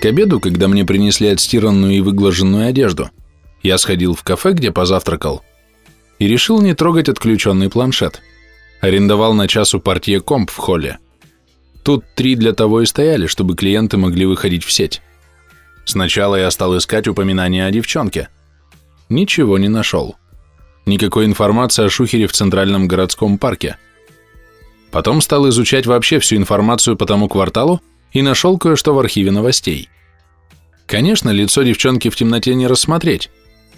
К обеду, когда мне принесли отстиранную и выглаженную одежду, я сходил в кафе, где позавтракал, и решил не трогать отключенный планшет. Арендовал на час у партии комп в холле. Тут три для того и стояли, чтобы клиенты могли выходить в сеть. Сначала я стал искать упоминания о девчонке. Ничего не нашел. Никакой информации о Шухере в Центральном городском парке. Потом стал изучать вообще всю информацию по тому кварталу и нашел кое-что в архиве новостей. Конечно, лицо девчонки в темноте не рассмотреть,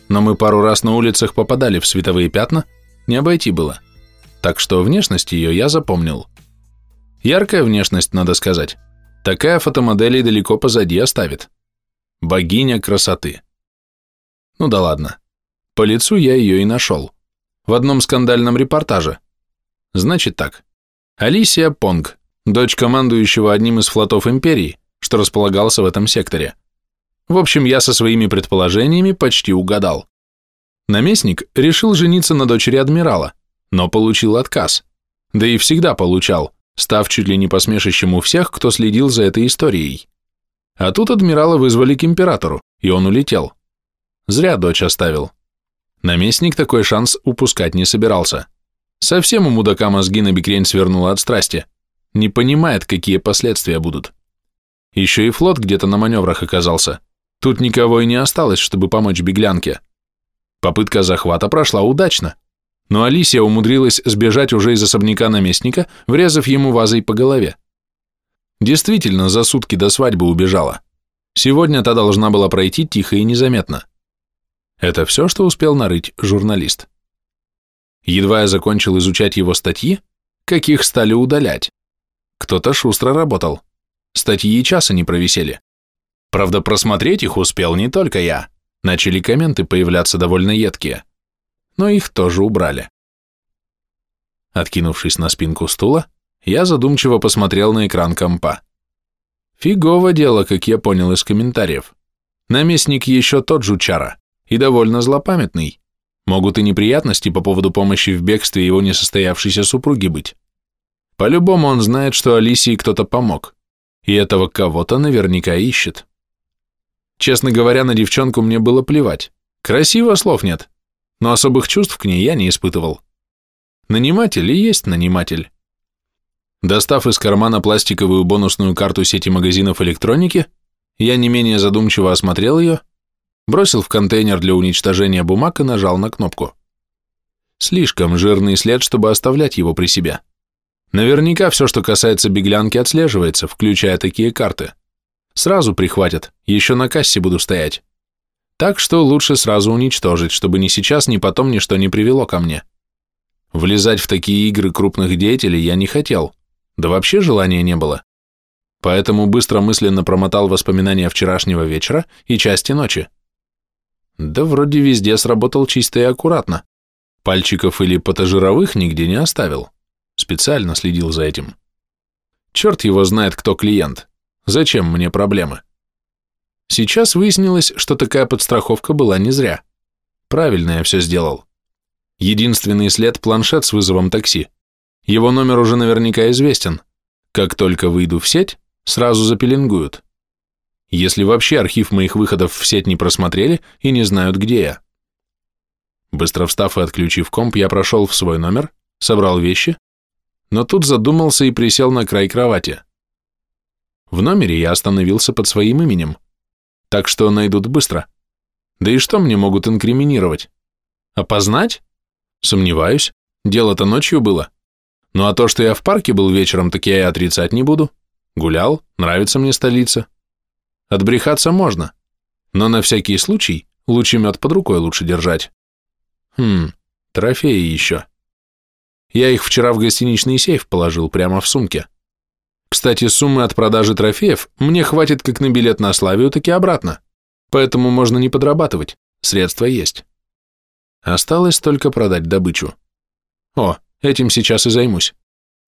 но мы пару раз на улицах попадали в световые пятна, не обойти было. Так что внешность ее я запомнил. Яркая внешность, надо сказать. Такая фотомодель далеко позади оставит. Богиня красоты. Ну да ладно. По лицу я ее и нашел. В одном скандальном репортаже. Значит так. Алисия Понг, дочь командующего одним из флотов империи, что располагался в этом секторе. В общем, я со своими предположениями почти угадал. Наместник решил жениться на дочери адмирала, но получил отказ. Да и всегда получал, став чуть ли не посмешищем у всех, кто следил за этой историей. А тут адмирала вызвали к императору, и он улетел. Зря дочь оставил. Наместник такой шанс упускать не собирался. Совсем у мудака мозги на бикрень свернула от страсти. Не понимает, какие последствия будут. Еще и флот где-то на маневрах оказался. Тут никого и не осталось, чтобы помочь беглянке. Попытка захвата прошла удачно, но Алисия умудрилась сбежать уже из особняка наместника, врезав ему вазой по голове. Действительно, за сутки до свадьбы убежала. Сегодня та должна была пройти тихо и незаметно. Это все, что успел нарыть журналист. Едва я закончил изучать его статьи, каких стали удалять. Кто-то шустро работал. Статьи и часа не провисели. Правда, просмотреть их успел не только я. Начали комменты появляться довольно едкие. Но их тоже убрали. Откинувшись на спинку стула, я задумчиво посмотрел на экран компа. Фигово дело, как я понял из комментариев. Наместник еще тот жучара и довольно злопамятный. Могут и неприятности по поводу помощи в бегстве его несостоявшейся супруги быть. По-любому он знает, что Алисии кто-то помог, и этого кого-то наверняка ищет. Честно говоря, на девчонку мне было плевать. Красиво слов нет, но особых чувств к ней я не испытывал. Наниматель и есть наниматель. Достав из кармана пластиковую бонусную карту сети магазинов электроники, я не менее задумчиво осмотрел ее, бросил в контейнер для уничтожения бумаг и нажал на кнопку. Слишком жирный след, чтобы оставлять его при себе. Наверняка все, что касается беглянки, отслеживается, включая такие карты. Сразу прихватят, еще на кассе буду стоять. Так что лучше сразу уничтожить, чтобы ни сейчас, ни потом ничто не привело ко мне. Влезать в такие игры крупных деятелей я не хотел, да вообще желания не было. Поэтому быстро мысленно промотал воспоминания вчерашнего вечера и части ночи. Да вроде везде сработал чисто и аккуратно. Пальчиков или потажировых нигде не оставил. Специально следил за этим. Черт его знает, кто клиент. Зачем мне проблемы? Сейчас выяснилось, что такая подстраховка была не зря. Правильно я все сделал. Единственный след – планшет с вызовом такси. Его номер уже наверняка известен. Как только выйду в сеть, сразу запеленгуют. Если вообще архив моих выходов в сеть не просмотрели и не знают, где я. Быстро встав и отключив комп, я прошел в свой номер, собрал вещи, но тут задумался и присел на край кровати. В номере я остановился под своим именем, так что найдут быстро. Да и что мне могут инкриминировать? Опознать? Сомневаюсь, дело-то ночью было. Ну а то, что я в парке был вечером, так я и отрицать не буду. Гулял, нравится мне столица. Отбрехаться можно, но на всякий случай лучше мед под рукой лучше держать. Хм, трофеи еще. Я их вчера в гостиничный сейф положил прямо в сумке. Кстати, суммы от продажи трофеев мне хватит как на билет на Славию, так и обратно. Поэтому можно не подрабатывать, средства есть. Осталось только продать добычу. О, этим сейчас и займусь.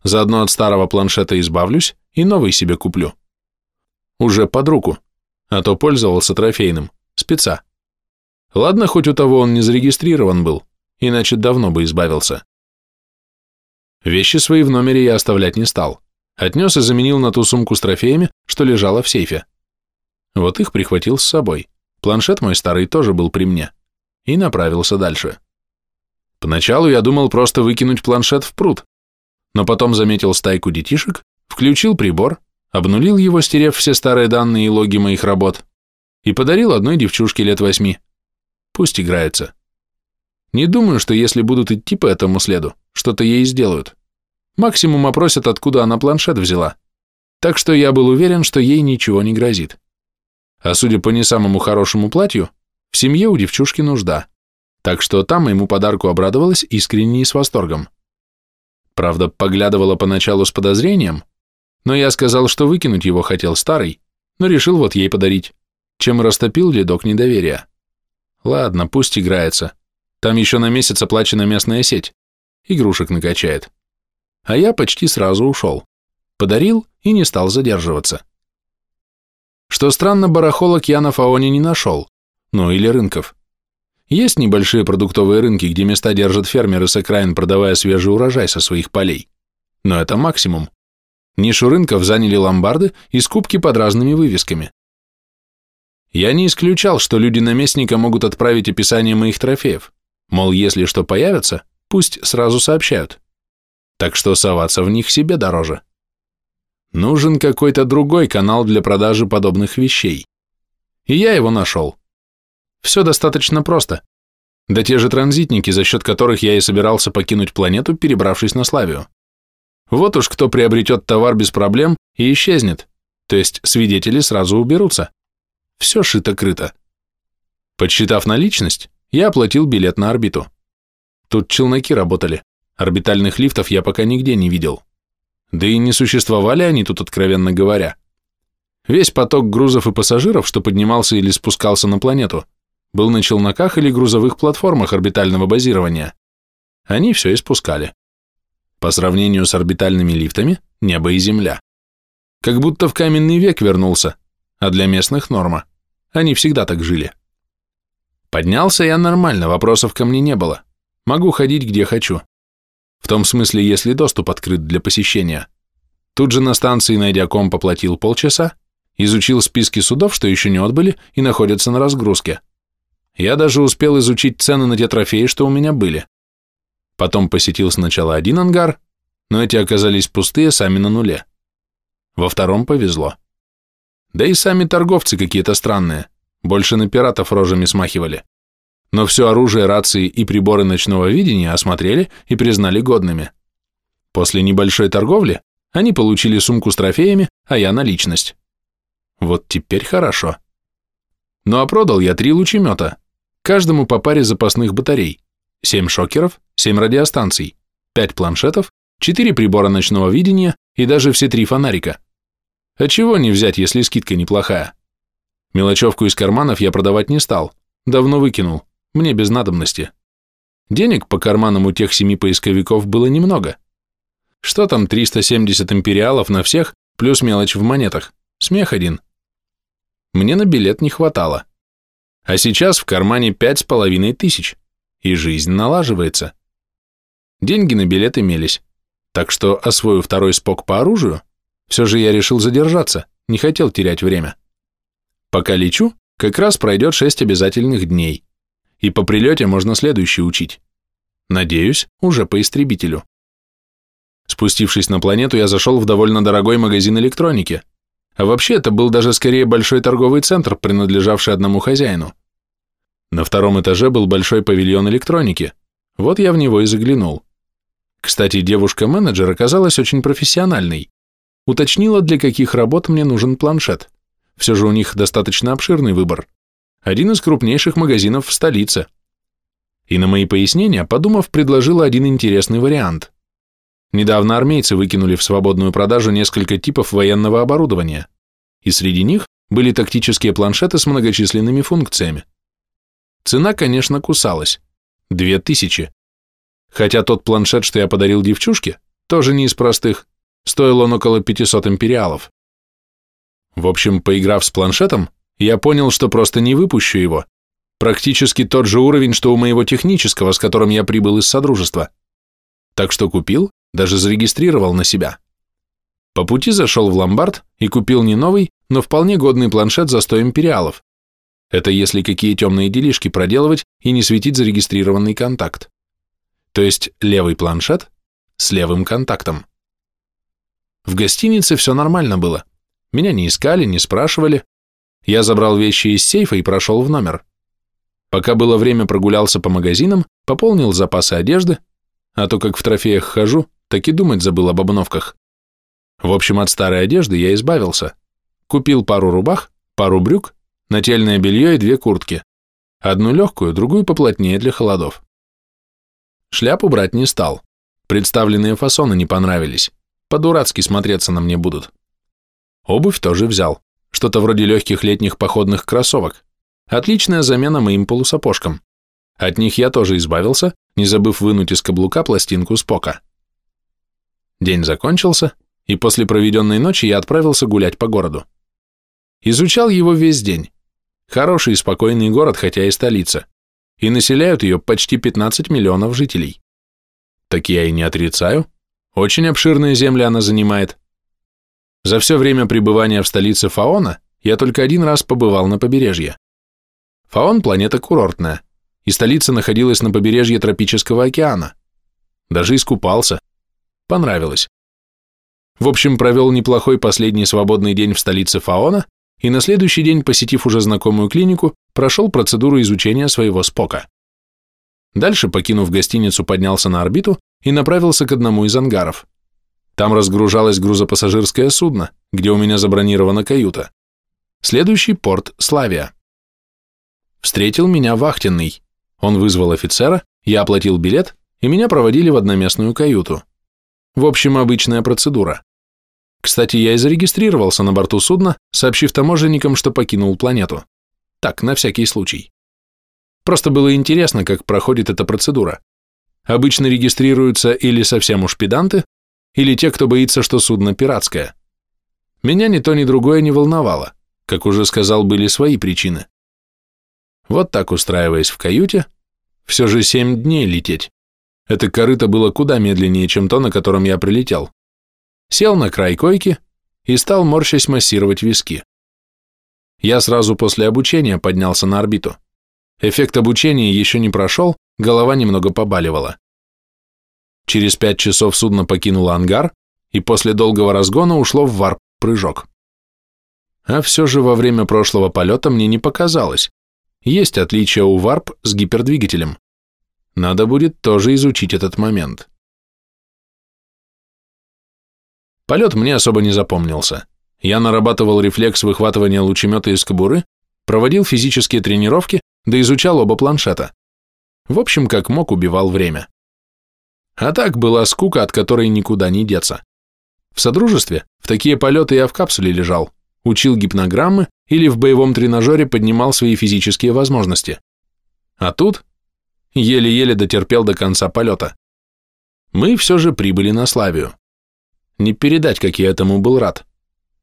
Заодно от старого планшета избавлюсь и новый себе куплю. Уже под руку, а то пользовался трофейным, спеца. Ладно, хоть у того он не зарегистрирован был, иначе давно бы избавился. Вещи свои в номере я оставлять не стал. Отнес и заменил на ту сумку с трофеями, что лежала в сейфе. Вот их прихватил с собой. Планшет мой старый тоже был при мне. И направился дальше. Поначалу я думал просто выкинуть планшет в пруд, но потом заметил стайку детишек, включил прибор, обнулил его, стерев все старые данные и логи моих работ, и подарил одной девчушке лет восьми. Пусть играется. Не думаю, что если будут идти по этому следу, что-то ей сделают. Максимум опросят, откуда она планшет взяла. Так что я был уверен, что ей ничего не грозит. А судя по не самому хорошему платью, в семье у девчушки нужда. Так что там моему подарку обрадовалась искренне и с восторгом. Правда, поглядывала поначалу с подозрением, но я сказал, что выкинуть его хотел старый, но решил вот ей подарить, чем растопил ледок недоверия. Ладно, пусть играется. Там еще на месяц оплачена местная сеть. Игрушек накачает. А я почти сразу ушел. Подарил и не стал задерживаться. Что странно, барахолок я на Фаоне не нашел. Ну или рынков. Есть небольшие продуктовые рынки, где места держат фермеры с окраин, продавая свежий урожай со своих полей. Но это максимум. Нишу рынков заняли ломбарды и скупки под разными вывесками. Я не исключал, что люди наместника могут отправить описание моих трофеев. Мол, если что появится, пусть сразу сообщают. Так что соваться в них себе дороже. Нужен какой-то другой канал для продажи подобных вещей. И я его нашел. Все достаточно просто. Да те же транзитники, за счет которых я и собирался покинуть планету, перебравшись на Славию. Вот уж кто приобретет товар без проблем и исчезнет, то есть свидетели сразу уберутся. Все шито-крыто. Подсчитав наличность, я оплатил билет на орбиту. Тут челноки работали, орбитальных лифтов я пока нигде не видел. Да и не существовали они тут, откровенно говоря. Весь поток грузов и пассажиров, что поднимался или спускался на планету, был на челноках или грузовых платформах орбитального базирования. Они все испускали. По сравнению с орбитальными лифтами, небо и земля. Как будто в каменный век вернулся, а для местных норма. Они всегда так жили. Поднялся я нормально, вопросов ко мне не было. Могу ходить где хочу. В том смысле, если доступ открыт для посещения. Тут же на станции, найдя ком, поплатил полчаса, изучил списки судов, что еще не отбыли и находятся на разгрузке. Я даже успел изучить цены на те трофеи, что у меня были. Потом посетил сначала один ангар, но эти оказались пустые сами на нуле. Во втором повезло. Да и сами торговцы какие-то странные, больше на пиратов рожами смахивали. Но все оружие, рации и приборы ночного видения осмотрели и признали годными. После небольшой торговли они получили сумку с трофеями, а я наличность. Вот теперь хорошо. Ну а продал я три лучемета, Каждому по паре запасных батарей, 7 шокеров, 7 радиостанций, 5 планшетов, 4 прибора ночного видения и даже все три фонарика. А чего не взять, если скидка неплохая? Мелочевку из карманов я продавать не стал, давно выкинул, мне без надобности. Денег по карманам у тех семи поисковиков было немного. Что там 370 империалов на всех, плюс мелочь в монетах, смех один. Мне на билет не хватало. А сейчас в кармане пять с половиной тысяч, и жизнь налаживается. Деньги на билет имелись, так что, освою второй спок по оружию, все же я решил задержаться, не хотел терять время. Пока лечу, как раз пройдет шесть обязательных дней, и по прилете можно следующий учить. Надеюсь, уже по истребителю. Спустившись на планету, я зашел в довольно дорогой магазин электроники – а вообще это был даже скорее большой торговый центр, принадлежавший одному хозяину. На втором этаже был большой павильон электроники. Вот я в него и заглянул. Кстати, девушка-менеджер оказалась очень профессиональной. Уточнила, для каких работ мне нужен планшет. Все же у них достаточно обширный выбор. Один из крупнейших магазинов в столице. И на мои пояснения, подумав, предложила один интересный вариант. Недавно армейцы выкинули в свободную продажу несколько типов военного оборудования, и среди них были тактические планшеты с многочисленными функциями. Цена, конечно, кусалась. Две тысячи. Хотя тот планшет, что я подарил девчушке, тоже не из простых, стоил он около 500 империалов. В общем, поиграв с планшетом, я понял, что просто не выпущу его. Практически тот же уровень, что у моего технического, с которым я прибыл из Содружества. Так что купил даже зарегистрировал на себя. По пути зашел в ломбард и купил не новый, но вполне годный планшет за 100 империалов. Это если какие темные делишки проделывать и не светить зарегистрированный контакт. То есть левый планшет с левым контактом. В гостинице все нормально было. Меня не искали, не спрашивали. Я забрал вещи из сейфа и прошел в номер. Пока было время, прогулялся по магазинам, пополнил запасы одежды, а то как в трофеях хожу, так и думать забыл об обновках. В общем, от старой одежды я избавился. Купил пару рубах, пару брюк, нательное белье и две куртки. Одну легкую, другую поплотнее для холодов. Шляпу брать не стал. Представленные фасоны не понравились. По-дурацки смотреться на мне будут. Обувь тоже взял. Что-то вроде легких летних походных кроссовок. Отличная замена моим полусапожкам. От них я тоже избавился, не забыв вынуть из каблука пластинку Спока. День закончился, и после проведенной ночи я отправился гулять по городу. Изучал его весь день. Хороший и спокойный город, хотя и столица. И населяют ее почти 15 миллионов жителей. Так я и не отрицаю. Очень обширные земли она занимает. За все время пребывания в столице Фаона я только один раз побывал на побережье. Фаон – планета курортная, и столица находилась на побережье Тропического океана. Даже искупался. Понравилось. В общем, провел неплохой последний свободный день в столице Фаона и на следующий день, посетив уже знакомую клинику, прошел процедуру изучения своего спока. Дальше, покинув гостиницу, поднялся на орбиту и направился к одному из ангаров. Там разгружалось грузопассажирское судно, где у меня забронирована каюта. Следующий порт – Славия. Встретил меня вахтенный. Он вызвал офицера, я оплатил билет, и меня проводили в одноместную каюту. В общем, обычная процедура. Кстати, я и зарегистрировался на борту судна, сообщив таможенникам, что покинул планету. Так, на всякий случай. Просто было интересно, как проходит эта процедура. Обычно регистрируются или совсем уж педанты, или те, кто боится, что судно пиратское. Меня ни то, ни другое не волновало. Как уже сказал, были свои причины. Вот так устраиваясь в каюте, все же семь дней лететь. Это корыто было куда медленнее, чем то, на котором я прилетел. Сел на край койки и стал морщась массировать виски. Я сразу после обучения поднялся на орбиту. Эффект обучения еще не прошел, голова немного побаливала. Через пять часов судно покинуло ангар и после долгого разгона ушло в варп-прыжок. А все же во время прошлого полета мне не показалось. Есть отличие у варп с гипердвигателем. Надо будет тоже изучить этот момент. Полет мне особо не запомнился. Я нарабатывал рефлекс выхватывания лучемета из кобуры, проводил физические тренировки, да изучал оба планшета. В общем, как мог, убивал время. А так была скука, от которой никуда не деться. В содружестве в такие полеты я в капсуле лежал, учил гипнограммы или в боевом тренажере поднимал свои физические возможности. А тут еле-еле дотерпел до конца полета. Мы все же прибыли на Славию. Не передать, как я этому был рад.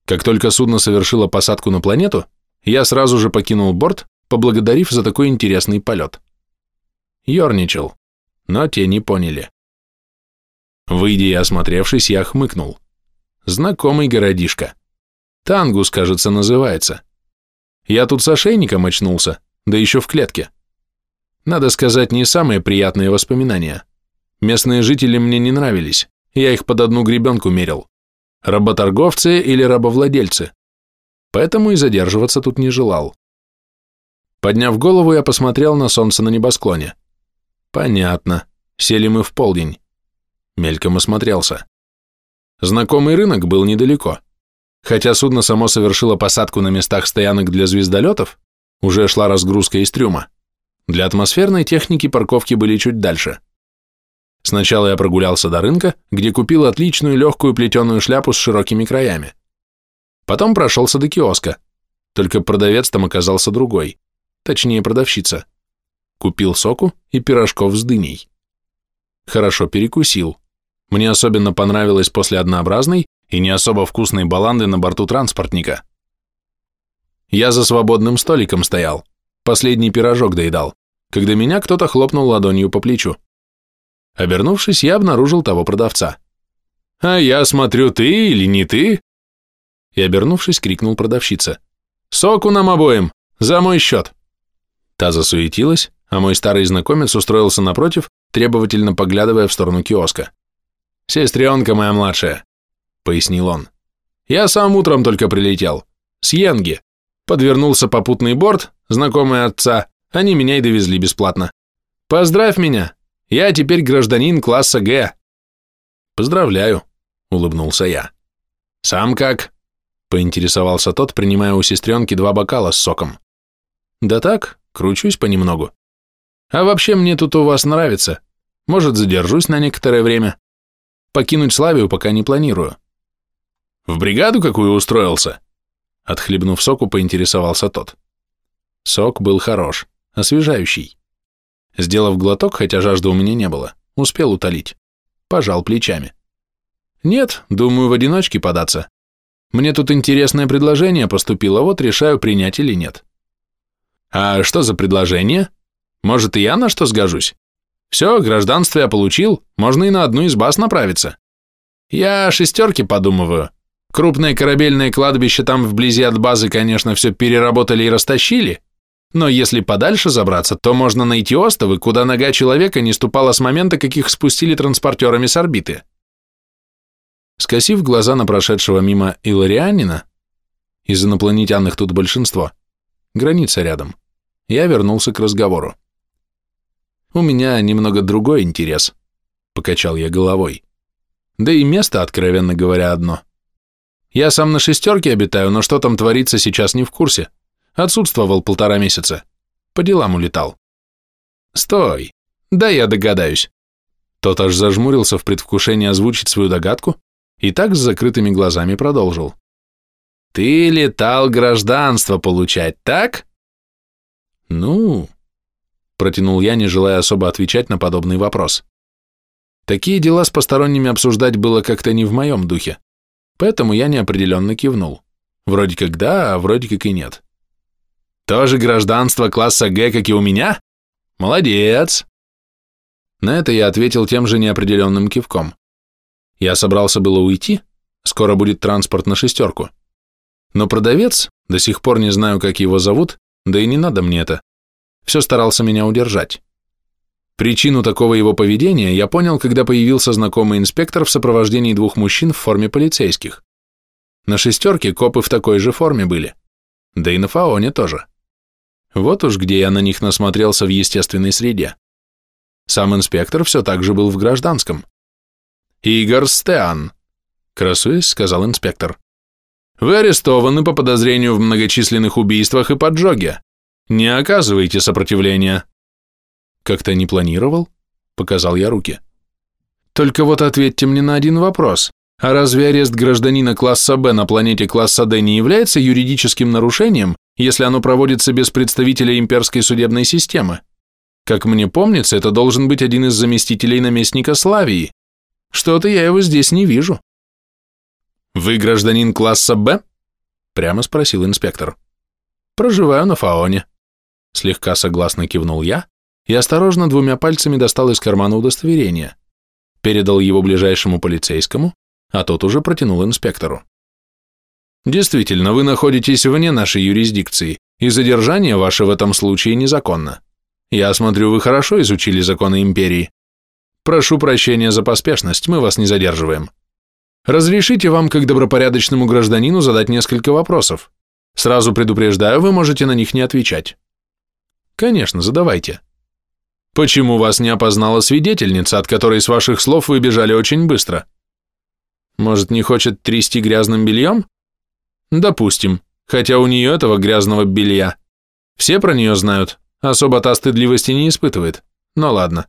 Как только судно совершило посадку на планету, я сразу же покинул борт, поблагодарив за такой интересный полет. Ёрничал, но те не поняли. Выйдя и осмотревшись, я хмыкнул. Знакомый городишко. Тангус, кажется, называется. Я тут с ошейником очнулся, да еще в клетке. Надо сказать, не самые приятные воспоминания. Местные жители мне не нравились, я их под одну гребенку мерил. Работорговцы или рабовладельцы. Поэтому и задерживаться тут не желал. Подняв голову, я посмотрел на солнце на небосклоне. Понятно, сели мы в полдень. Мельком осмотрелся. Знакомый рынок был недалеко. Хотя судно само совершило посадку на местах стоянок для звездолетов, уже шла разгрузка из трюма. Для атмосферной техники парковки были чуть дальше. Сначала я прогулялся до рынка, где купил отличную легкую плетеную шляпу с широкими краями. Потом прошелся до киоска, только продавец там оказался другой, точнее продавщица. Купил соку и пирожков с дыней. Хорошо перекусил. Мне особенно понравилось после однообразной и не особо вкусной баланды на борту транспортника. Я за свободным столиком стоял, последний пирожок доедал, когда меня кто-то хлопнул ладонью по плечу. Обернувшись, я обнаружил того продавца. А я смотрю, ты или не ты? И, обернувшись, крикнул продавщица. Соку нам обоим! За мой счет! Та засуетилась, а мой старый знакомец устроился напротив, требовательно поглядывая в сторону киоска. «Сестренка моя младшая», — пояснил он. «Я сам утром только прилетел. С Йенги. Подвернулся попутный борт, знакомый отца, они меня и довезли бесплатно. Поздравь меня, я теперь гражданин класса Г. Поздравляю, улыбнулся я. Сам как? Поинтересовался тот, принимая у сестренки два бокала с соком. Да так, кручусь понемногу. А вообще мне тут у вас нравится. Может, задержусь на некоторое время. Покинуть Славию пока не планирую. В бригаду какую устроился? Отхлебнув соку, поинтересовался тот. Сок был хорош, освежающий. Сделав глоток, хотя жажды у меня не было, успел утолить. Пожал плечами. Нет, думаю, в одиночке податься. Мне тут интересное предложение поступило, вот решаю, принять или нет. А что за предложение? Может, и я на что сгожусь? Все, гражданство я получил, можно и на одну из баз направиться. Я о шестерке подумываю. Крупное корабельное кладбище там вблизи от базы, конечно, все переработали и растащили, но если подальше забраться, то можно найти островы, куда нога человека не ступала с момента, как их спустили транспортерами с орбиты. Скосив глаза на прошедшего мимо Иларианина, из инопланетянных тут большинство, граница рядом, я вернулся к разговору. «У меня немного другой интерес», — покачал я головой. «Да и место, откровенно говоря, одно. Я сам на шестерке обитаю, но что там творится, сейчас не в курсе. Отсутствовал полтора месяца. По делам улетал. Стой. Да я догадаюсь. Тот аж зажмурился в предвкушении озвучить свою догадку и так с закрытыми глазами продолжил. Ты летал гражданство получать, так? Ну, протянул я, не желая особо отвечать на подобный вопрос. Такие дела с посторонними обсуждать было как-то не в моем духе, поэтому я неопределенно кивнул. Вроде как да, а вроде как и нет. Тоже гражданство класса Г, как и у меня? Молодец. На это я ответил тем же неопределенным кивком. Я собрался было уйти, скоро будет транспорт на шестерку. Но продавец, до сих пор не знаю, как его зовут, да и не надо мне это, все старался меня удержать. Причину такого его поведения я понял, когда появился знакомый инспектор в сопровождении двух мужчин в форме полицейских. На шестерке копы в такой же форме были. Да и на Фаоне тоже. Вот уж где я на них насмотрелся в естественной среде. Сам инспектор все так же был в гражданском. «Игорь Стеан», — красуясь, сказал инспектор. «Вы арестованы по подозрению в многочисленных убийствах и поджоге. Не оказывайте сопротивления». «Как-то не планировал?» — показал я руки. «Только вот ответьте мне на один вопрос. А разве арест гражданина класса Б на планете класса Д не является юридическим нарушением, если оно проводится без представителя имперской судебной системы? Как мне помнится, это должен быть один из заместителей наместника Славии. Что-то я его здесь не вижу. Вы гражданин класса Б? Прямо спросил инспектор. Проживаю на Фаоне. Слегка согласно кивнул я и осторожно двумя пальцами достал из кармана удостоверение, передал его ближайшему полицейскому, а тот уже протянул инспектору. Действительно, вы находитесь вне нашей юрисдикции, и задержание ваше в этом случае незаконно. Я смотрю, вы хорошо изучили законы империи. Прошу прощения за поспешность, мы вас не задерживаем. Разрешите вам, как добропорядочному гражданину, задать несколько вопросов. Сразу предупреждаю, вы можете на них не отвечать. Конечно, задавайте. Почему вас не опознала свидетельница, от которой с ваших слов вы бежали очень быстро? Может, не хочет трясти грязным бельем? Допустим, хотя у нее этого грязного белья. Все про нее знают, особо та стыдливости не испытывает. Но ладно.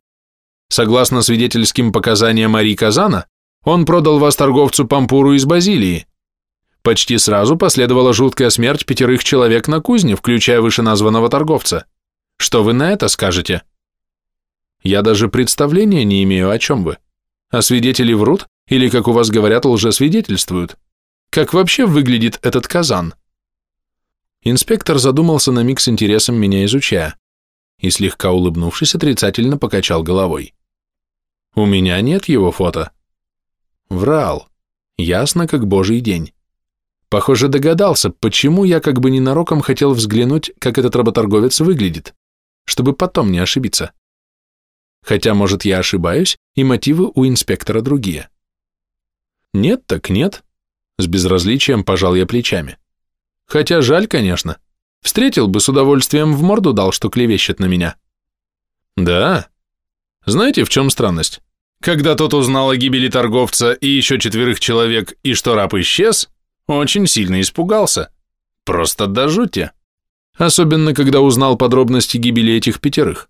Согласно свидетельским показаниям Мари Казана, он продал вас торговцу Пампуру из Базилии. Почти сразу последовала жуткая смерть пятерых человек на кузне, включая вышеназванного торговца. Что вы на это скажете? Я даже представления не имею, о чем вы. А свидетели врут? Или, как у вас говорят, лжесвидетельствуют? Как вообще выглядит этот казан? Инспектор задумался на миг с интересом меня изучая и, слегка улыбнувшись, отрицательно покачал головой. У меня нет его фото. Врал. Ясно, как божий день. Похоже, догадался, почему я как бы ненароком хотел взглянуть, как этот работорговец выглядит, чтобы потом не ошибиться. Хотя, может, я ошибаюсь, и мотивы у инспектора другие. Нет так нет. С безразличием пожал я плечами. Хотя жаль, конечно. Встретил бы с удовольствием в морду дал, что клевещет на меня. Да. Знаете, в чем странность? Когда тот узнал о гибели торговца и еще четверых человек, и что раб исчез, очень сильно испугался. Просто до жути. Особенно, когда узнал подробности гибели этих пятерых.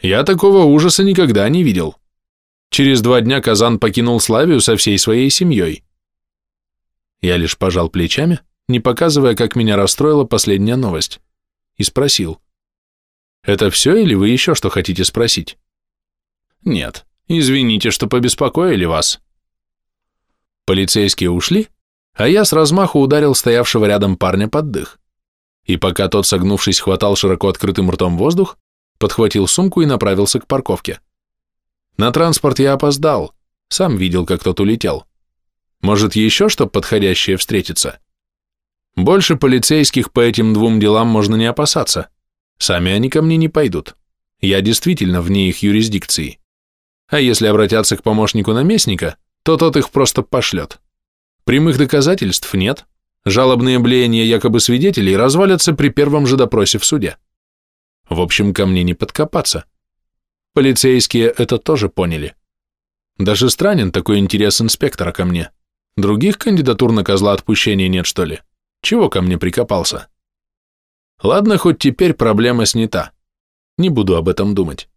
Я такого ужаса никогда не видел. Через два дня Казан покинул Славию со всей своей семьей. Я лишь пожал плечами, не показывая, как меня расстроила последняя новость, и спросил. «Это все или вы еще что хотите спросить?» «Нет, извините, что побеспокоили вас». Полицейские ушли, а я с размаху ударил стоявшего рядом парня под дых. И пока тот, согнувшись, хватал широко открытым ртом воздух, подхватил сумку и направился к парковке. На транспорт я опоздал, сам видел, как тот улетел. Может, еще что подходящее встретится? Больше полицейских по этим двум делам можно не опасаться. Сами они ко мне не пойдут. Я действительно вне их юрисдикции. А если обратятся к помощнику наместника, то тот их просто пошлет. Прямых доказательств нет. Жалобные блеяния якобы свидетелей развалятся при первом же допросе в суде. В общем, ко мне не подкопаться. Полицейские это тоже поняли. Даже странен такой интерес инспектора ко мне. Других кандидатур на козла отпущения нет, что ли? Чего ко мне прикопался? Ладно, хоть теперь проблема снята. Не буду об этом думать.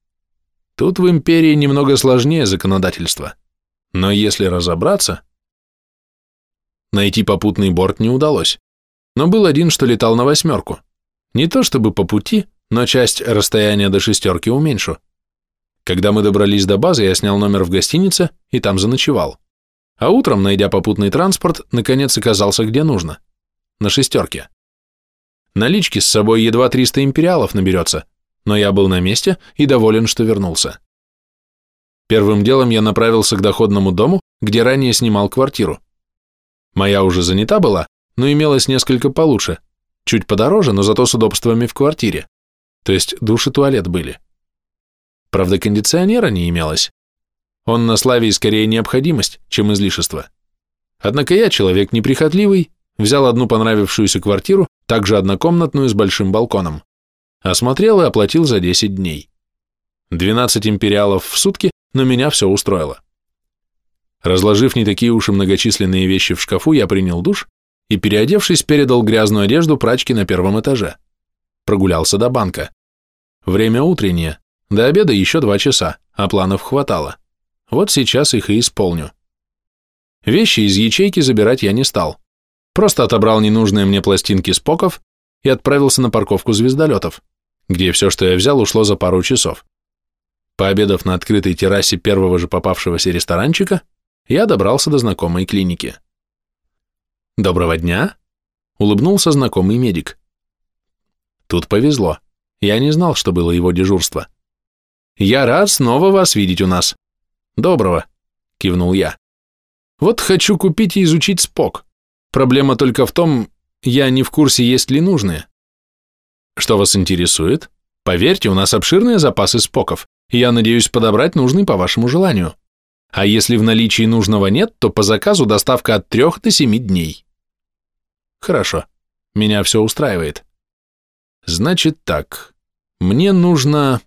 Тут в империи немного сложнее законодательство. Но если разобраться... Найти попутный борт не удалось. Но был один, что летал на восьмерку. Не то чтобы по пути, но часть расстояния до шестерки уменьшу. Когда мы добрались до базы, я снял номер в гостинице и там заночевал. А утром, найдя попутный транспорт, наконец оказался где нужно. На шестерке. Налички с собой едва 300 империалов наберется, но я был на месте и доволен, что вернулся. Первым делом я направился к доходному дому, где ранее снимал квартиру. Моя уже занята была, но имелось несколько получше, чуть подороже, но зато с удобствами в квартире. То есть душ и туалет были. Правда, кондиционера не имелось. Он на славе скорее необходимость, чем излишество. Однако я, человек неприхотливый, взял одну понравившуюся квартиру, также однокомнатную с большим балконом. Осмотрел и оплатил за 10 дней. 12 империалов в сутки, но меня все устроило. Разложив не такие уж и многочисленные вещи в шкафу, я принял душ и, переодевшись, передал грязную одежду прачке на первом этаже. Прогулялся до банка. Время утреннее, до обеда еще два часа, а планов хватало. Вот сейчас их и исполню. Вещи из ячейки забирать я не стал. Просто отобрал ненужные мне пластинки споков и отправился на парковку звездолетов, где все, что я взял, ушло за пару часов. Пообедав на открытой террасе первого же попавшегося ресторанчика, я добрался до знакомой клиники. «Доброго дня!» — улыбнулся знакомый медик. Тут повезло. Я не знал, что было его дежурство. «Я рад снова вас видеть у нас». «Доброго», — кивнул я. «Вот хочу купить и изучить спок. Проблема только в том, я не в курсе, есть ли нужные». «Что вас интересует? Поверьте, у нас обширные запасы споков, и я надеюсь подобрать нужный по вашему желанию. А если в наличии нужного нет, то по заказу доставка от трех до семи дней». «Хорошо, меня все устраивает». «Значит так, мне нужно...»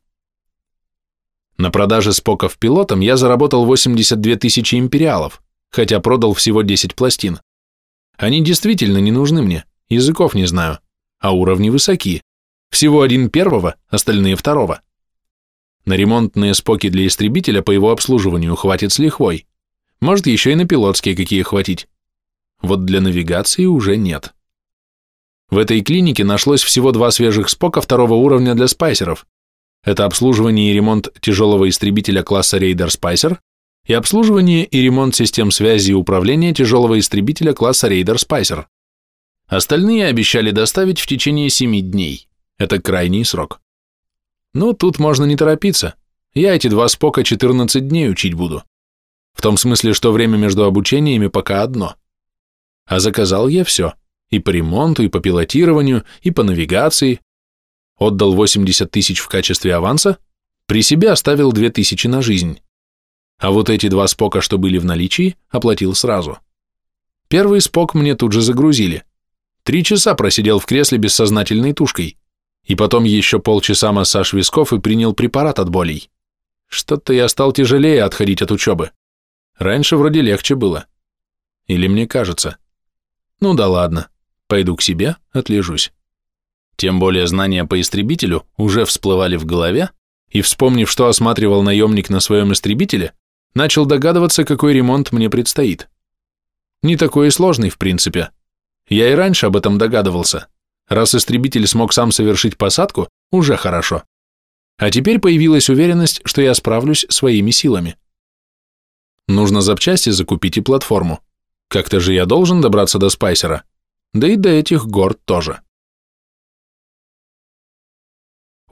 На продаже споков пилотам я заработал 82 тысячи империалов, хотя продал всего 10 пластин. Они действительно не нужны мне, языков не знаю, а уровни высоки. Всего один первого, остальные второго. На ремонтные споки для истребителя по его обслуживанию хватит с лихвой. Может, еще и на пилотские какие хватить. Вот для навигации уже нет. В этой клинике нашлось всего два свежих спока второго уровня для спайсеров, это обслуживание и ремонт тяжелого истребителя класса Raider Spicer и обслуживание и ремонт систем связи и управления тяжелого истребителя класса Raider Spicer. Остальные обещали доставить в течение 7 дней. Это крайний срок. Но тут можно не торопиться. Я эти два спока 14 дней учить буду. В том смысле, что время между обучениями пока одно. А заказал я все. И по ремонту, и по пилотированию, и по навигации. Отдал 80 тысяч в качестве аванса, при себе оставил 2 тысячи на жизнь. А вот эти два спока, что были в наличии, оплатил сразу. Первый спок мне тут же загрузили. Три часа просидел в кресле бессознательной тушкой. И потом еще полчаса массаж висков и принял препарат от болей. Что-то я стал тяжелее отходить от учебы. Раньше вроде легче было. Или мне кажется. Ну да ладно, пойду к себе, отлежусь. Тем более знания по истребителю уже всплывали в голове, и, вспомнив, что осматривал наемник на своем истребителе, начал догадываться, какой ремонт мне предстоит. Не такой и сложный, в принципе. Я и раньше об этом догадывался. Раз истребитель смог сам совершить посадку, уже хорошо. А теперь появилась уверенность, что я справлюсь своими силами. Нужно запчасти закупить и платформу. Как-то же я должен добраться до Спайсера. Да и до этих гор тоже.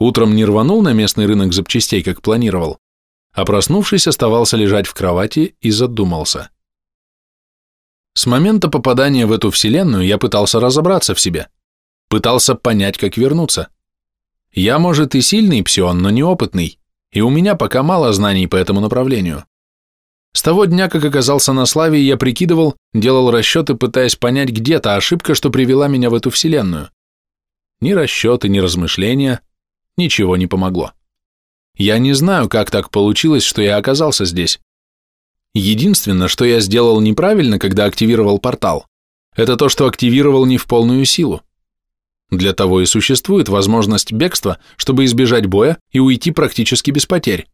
Утром не рванул на местный рынок запчастей, как планировал, а проснувшись, оставался лежать в кровати и задумался. С момента попадания в эту вселенную я пытался разобраться в себе, пытался понять, как вернуться. Я, может, и сильный псион, но неопытный, и у меня пока мало знаний по этому направлению. С того дня, как оказался на славе, я прикидывал, делал расчеты, пытаясь понять, где та ошибка, что привела меня в эту вселенную. Ни расчеты, ни размышления, ничего не помогло. Я не знаю, как так получилось, что я оказался здесь. Единственное, что я сделал неправильно, когда активировал портал, это то, что активировал не в полную силу. Для того и существует возможность бегства, чтобы избежать боя и уйти практически без потерь.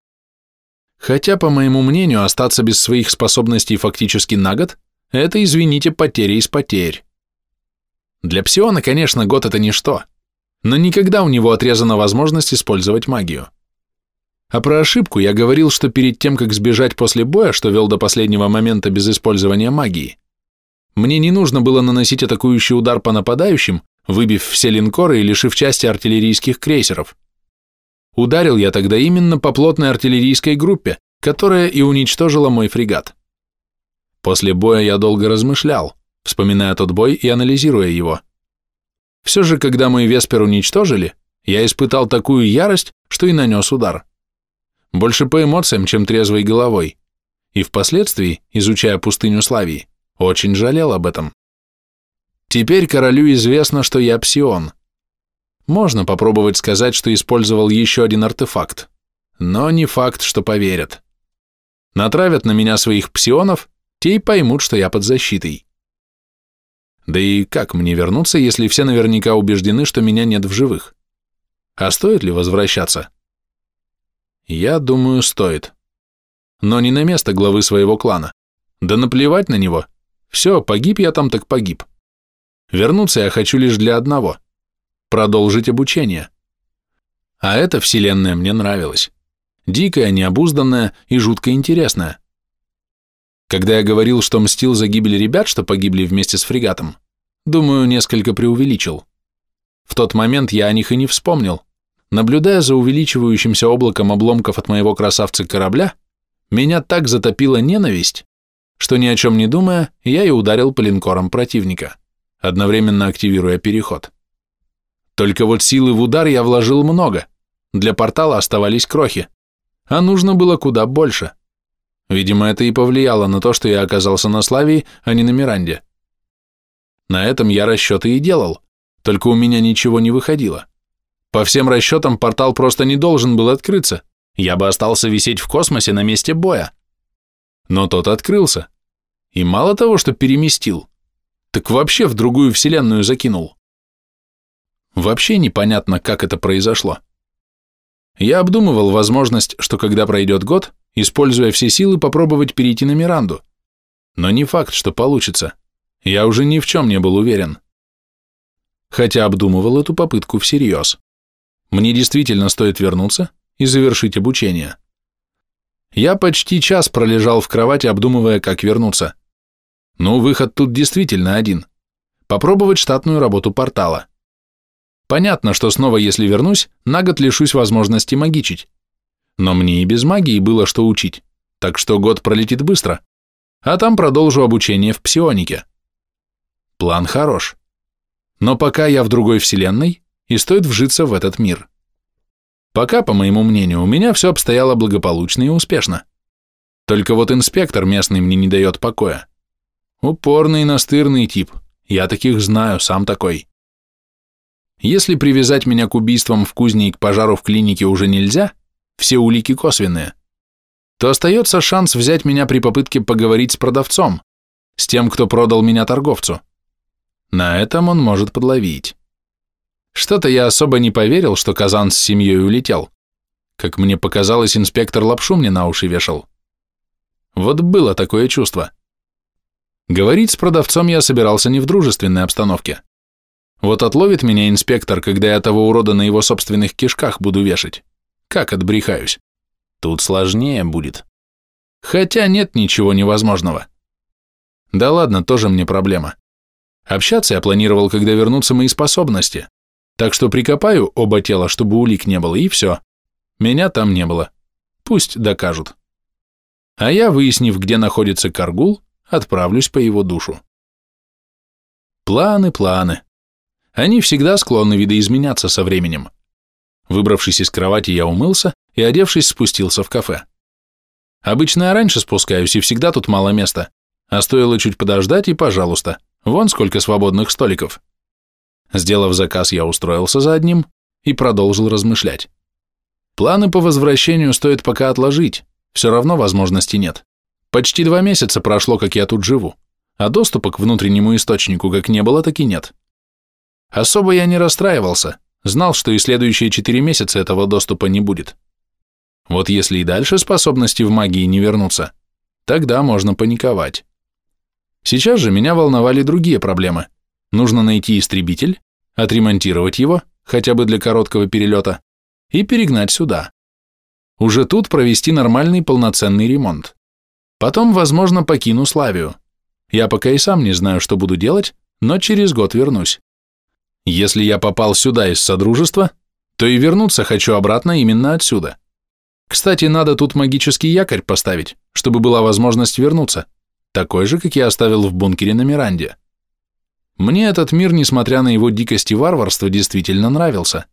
Хотя, по моему мнению, остаться без своих способностей фактически на год – это, извините, потери из потерь. Для псиона, конечно, год – это ничто, но никогда у него отрезана возможность использовать магию. А про ошибку я говорил, что перед тем, как сбежать после боя, что вел до последнего момента без использования магии, мне не нужно было наносить атакующий удар по нападающим, выбив все линкоры и лишив части артиллерийских крейсеров. Ударил я тогда именно по плотной артиллерийской группе, которая и уничтожила мой фрегат. После боя я долго размышлял, вспоминая тот бой и анализируя его. Все же, когда мой Веспер уничтожили, я испытал такую ярость, что и нанес удар. Больше по эмоциям, чем трезвой головой. И впоследствии, изучая пустыню Славии, очень жалел об этом. Теперь королю известно, что я псион. Можно попробовать сказать, что использовал еще один артефакт, но не факт, что поверят. Натравят на меня своих псионов, те и поймут, что я под защитой. Да и как мне вернуться, если все наверняка убеждены, что меня нет в живых? А стоит ли возвращаться? Я думаю, стоит. Но не на место главы своего клана. Да наплевать на него. Все, погиб я там, так погиб. Вернуться я хочу лишь для одного – продолжить обучение. А эта вселенная мне нравилась. Дикая, необузданная и жутко интересная. Когда я говорил, что мстил за гибель ребят, что погибли вместе с фрегатом, думаю, несколько преувеличил. В тот момент я о них и не вспомнил. Наблюдая за увеличивающимся облаком обломков от моего красавца корабля, меня так затопила ненависть, что ни о чем не думая, я и ударил по линкорам противника одновременно активируя переход. Только вот силы в удар я вложил много, для портала оставались крохи, а нужно было куда больше. Видимо, это и повлияло на то, что я оказался на Славии, а не на Миранде. На этом я расчеты и делал, только у меня ничего не выходило. По всем расчетам портал просто не должен был открыться, я бы остался висеть в космосе на месте боя. Но тот открылся. И мало того, что переместил, так вообще в другую вселенную закинул. Вообще непонятно, как это произошло. Я обдумывал возможность, что когда пройдет год, используя все силы, попробовать перейти на Миранду. Но не факт, что получится. Я уже ни в чем не был уверен. Хотя обдумывал эту попытку всерьез. Мне действительно стоит вернуться и завершить обучение. Я почти час пролежал в кровати, обдумывая, как вернуться. Ну, выход тут действительно один. Попробовать штатную работу портала. Понятно, что снова, если вернусь, на год лишусь возможности магичить. Но мне и без магии было что учить. так что год пролетит быстро, а там продолжу обучение в псионике. План хорош. Но пока я в другой вселенной, и стоит вжиться в этот мир. Пока, по моему мнению, у меня все обстояло благополучно и успешно. Только вот инспектор местный мне не дает покоя. Упорный и настырный тип. Я таких знаю, сам такой. Если привязать меня к убийствам в кузне и к пожару в клинике уже нельзя, все улики косвенные, то остается шанс взять меня при попытке поговорить с продавцом, с тем, кто продал меня торговцу. На этом он может подловить. Что-то я особо не поверил, что Казан с семьей улетел. Как мне показалось, инспектор лапшу мне на уши вешал. Вот было такое чувство. Говорить с продавцом я собирался не в дружественной обстановке. Вот отловит меня инспектор, когда я того урода на его собственных кишках буду вешать. Как отбрехаюсь? Тут сложнее будет. Хотя нет ничего невозможного. Да ладно, тоже мне проблема. Общаться я планировал, когда вернутся мои способности. Так что прикопаю оба тела, чтобы улик не было, и все. Меня там не было. Пусть докажут. А я, выяснив, где находится Каргул, отправлюсь по его душу. Планы, планы. Они всегда склонны видоизменяться со временем. Выбравшись из кровати, я умылся и, одевшись, спустился в кафе. Обычно я раньше спускаюсь, и всегда тут мало места, а стоило чуть подождать, и, пожалуйста, вон сколько свободных столиков. Сделав заказ, я устроился за одним и продолжил размышлять. Планы по возвращению стоит пока отложить, все равно возможности нет. Почти два месяца прошло, как я тут живу, а доступа к внутреннему источнику как не было, так и нет. Особо я не расстраивался, знал, что и следующие четыре месяца этого доступа не будет. Вот если и дальше способности в магии не вернутся, тогда можно паниковать. Сейчас же меня волновали другие проблемы. Нужно найти истребитель, отремонтировать его, хотя бы для короткого перелета, и перегнать сюда. Уже тут провести нормальный полноценный ремонт. Потом, возможно, покину Славию. Я пока и сам не знаю, что буду делать, но через год вернусь. Если я попал сюда из Содружества, то и вернуться хочу обратно именно отсюда. Кстати, надо тут магический якорь поставить, чтобы была возможность вернуться, такой же, как я оставил в бункере на Миранде. Мне этот мир, несмотря на его дикость и варварство, действительно нравился.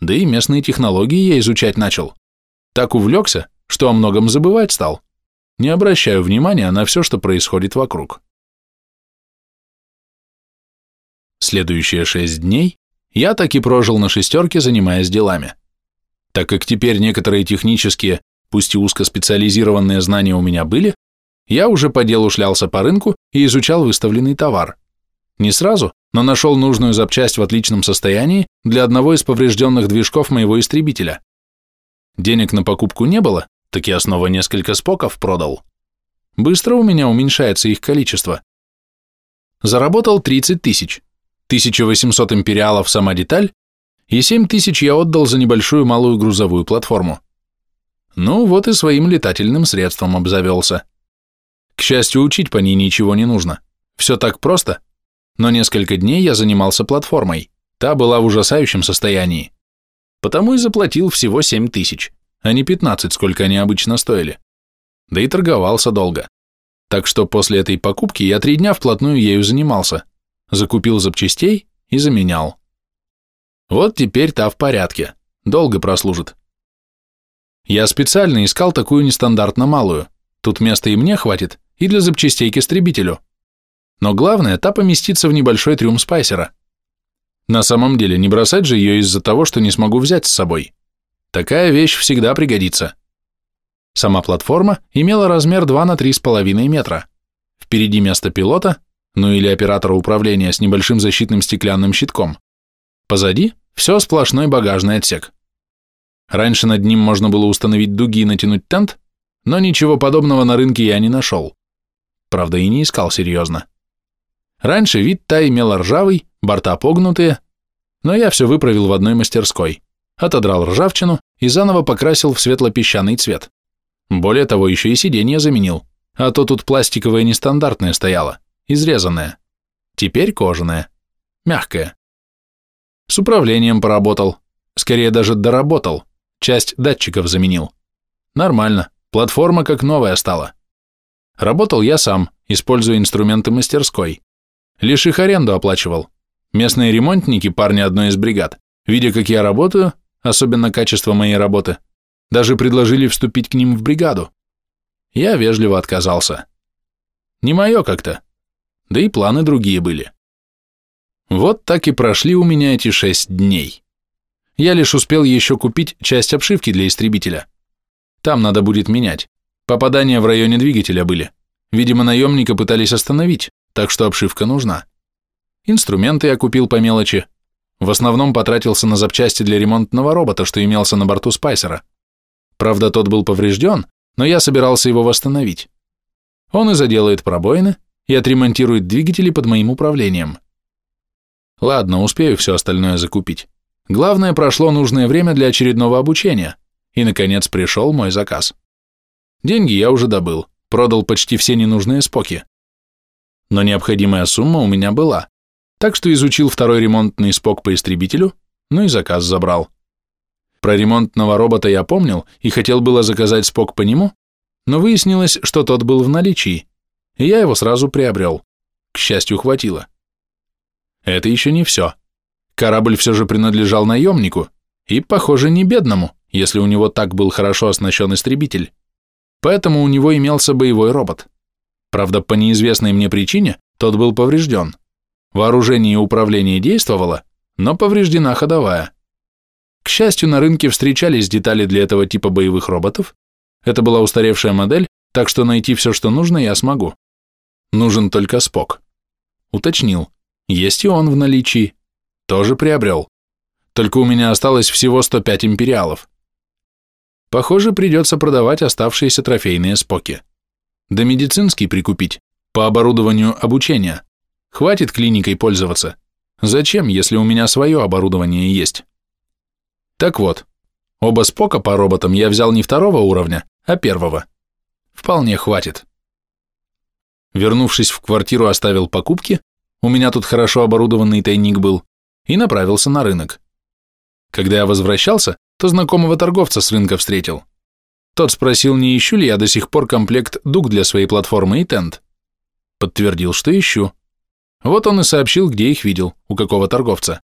Да и местные технологии я изучать начал. Так увлекся, что о многом забывать стал. Не обращаю внимания на все, что происходит вокруг. Следующие шесть дней я так и прожил на шестерке, занимаясь делами. Так как теперь некоторые технические, пусть и узкоспециализированные знания у меня были, я уже по делу шлялся по рынку и изучал выставленный товар. Не сразу, но нашел нужную запчасть в отличном состоянии для одного из поврежденных движков моего истребителя. Денег на покупку не было, так я снова несколько споков продал. Быстро у меня уменьшается их количество. Заработал 30 тысяч, 1800 империалов сама деталь, и 7 тысяч я отдал за небольшую малую грузовую платформу. Ну вот и своим летательным средством обзавелся. К счастью, учить по ней ничего не нужно. Все так просто. Но несколько дней я занимался платформой. Та была в ужасающем состоянии. Потому и заплатил всего 7 тысяч, а не 15, сколько они обычно стоили. Да и торговался долго. Так что после этой покупки я три дня вплотную ею занимался закупил запчастей и заменял. Вот теперь та в порядке, долго прослужит. Я специально искал такую нестандартно малую, тут места и мне хватит, и для запчастей к истребителю. Но главное, та поместится в небольшой трюм спайсера. На самом деле, не бросать же ее из-за того, что не смогу взять с собой. Такая вещь всегда пригодится. Сама платформа имела размер 2 на 3,5 метра. Впереди место пилота, ну или оператора управления с небольшим защитным стеклянным щитком. Позади все сплошной багажный отсек. Раньше над ним можно было установить дуги и натянуть тент, но ничего подобного на рынке я не нашел. Правда, и не искал серьезно. Раньше вид та имела ржавый, борта погнутые, но я все выправил в одной мастерской, отодрал ржавчину и заново покрасил в светло-песчаный цвет. Более того, еще и сиденье заменил, а то тут пластиковое нестандартное стояло изрезанная. Теперь кожаная, мягкая. С управлением поработал, скорее даже доработал, часть датчиков заменил. Нормально, Платформа как новая стала. Работал я сам, используя инструменты мастерской. Лишь их аренду оплачивал. Местные ремонтники, парни одной из бригад, видя, как я работаю, особенно качество моей работы, даже предложили вступить к ним в бригаду. Я вежливо отказался. Не мое как-то. Да и планы другие были. Вот так и прошли у меня эти шесть дней. Я лишь успел еще купить часть обшивки для истребителя. Там надо будет менять. Попадания в районе двигателя были. Видимо, наемника пытались остановить, так что обшивка нужна. Инструменты я купил по мелочи. В основном потратился на запчасти для ремонтного робота, что имелся на борту Спайсера. Правда, тот был поврежден, но я собирался его восстановить. Он и заделает пробоины, и отремонтирует двигатели под моим управлением. Ладно, успею все остальное закупить. Главное, прошло нужное время для очередного обучения, и, наконец, пришел мой заказ. Деньги я уже добыл, продал почти все ненужные споки. Но необходимая сумма у меня была, так что изучил второй ремонтный спок по истребителю, ну и заказ забрал. Про ремонтного робота я помнил и хотел было заказать спок по нему, но выяснилось, что тот был в наличии, и я его сразу приобрел. К счастью, хватило. Это еще не все. Корабль все же принадлежал наемнику, и, похоже, не бедному, если у него так был хорошо оснащен истребитель. Поэтому у него имелся боевой робот. Правда, по неизвестной мне причине тот был поврежден. Вооружение и управление действовало, но повреждена ходовая. К счастью, на рынке встречались детали для этого типа боевых роботов. Это была устаревшая модель, так что найти все, что нужно, я смогу. Нужен только Спок. Уточнил. Есть и он в наличии. Тоже приобрел. Только у меня осталось всего 105 империалов. Похоже, придется продавать оставшиеся трофейные споки. Да медицинский прикупить, по оборудованию обучения. Хватит клиникой пользоваться. Зачем, если у меня свое оборудование есть? Так вот, оба спока по роботам я взял не второго уровня, а первого. Вполне хватит. Вернувшись в квартиру, оставил покупки, у меня тут хорошо оборудованный тайник был, и направился на рынок. Когда я возвращался, то знакомого торговца с рынка встретил. Тот спросил, не ищу ли я до сих пор комплект дуг для своей платформы и тент. Подтвердил, что ищу. Вот он и сообщил, где их видел, у какого торговца.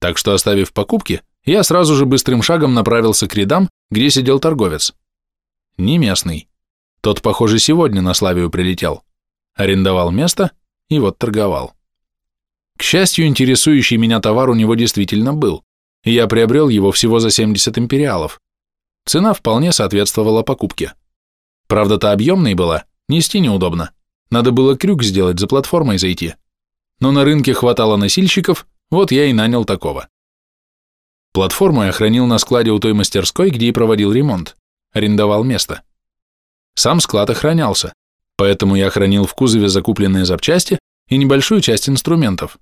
Так что, оставив покупки, я сразу же быстрым шагом направился к рядам, где сидел торговец. Не местный. Тот, похоже, сегодня на Славию прилетел. Арендовал место и вот торговал. К счастью, интересующий меня товар у него действительно был, и я приобрел его всего за 70 империалов. Цена вполне соответствовала покупке. Правда-то объемной была, нести неудобно. Надо было крюк сделать, за платформой зайти. Но на рынке хватало носильщиков, вот я и нанял такого. Платформу я хранил на складе у той мастерской, где и проводил ремонт. Арендовал место. Сам склад охранялся, поэтому я хранил в кузове закупленные запчасти и небольшую часть инструментов.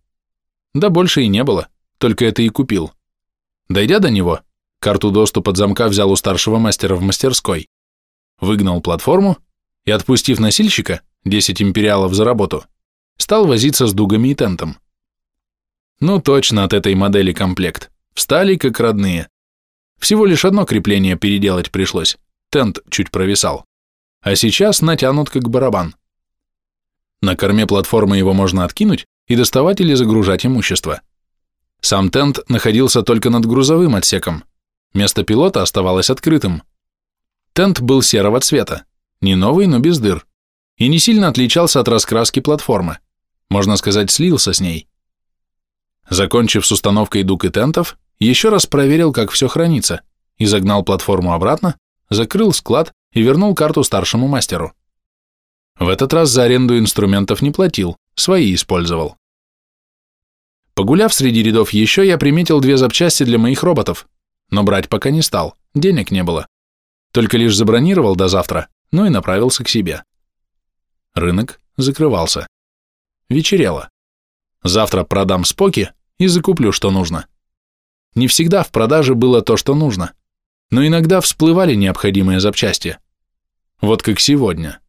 Да больше и не было, только это и купил. Дойдя до него, карту доступа от замка взял у старшего мастера в мастерской, выгнал платформу и, отпустив носильщика, 10 империалов за работу, стал возиться с дугами и тентом. Ну точно от этой модели комплект, встали как родные. Всего лишь одно крепление переделать пришлось, тент чуть провисал, а сейчас натянут как барабан. На корме платформы его можно откинуть и доставать или загружать имущество. Сам тент находился только над грузовым отсеком. Место пилота оставалось открытым. Тент был серого цвета, не новый, но без дыр, и не сильно отличался от раскраски платформы. Можно сказать, слился с ней. Закончив с установкой дуг и тентов, еще раз проверил, как все хранится, и загнал платформу обратно, закрыл склад и вернул карту старшему мастеру. В этот раз за аренду инструментов не платил, свои использовал. Погуляв среди рядов еще, я приметил две запчасти для моих роботов, но брать пока не стал, денег не было. Только лишь забронировал до завтра, ну и направился к себе. Рынок закрывался. Вечерело. Завтра продам споки и закуплю, что нужно. Не всегда в продаже было то, что нужно, но иногда всплывали необходимые запчасти. Вот как сегодня.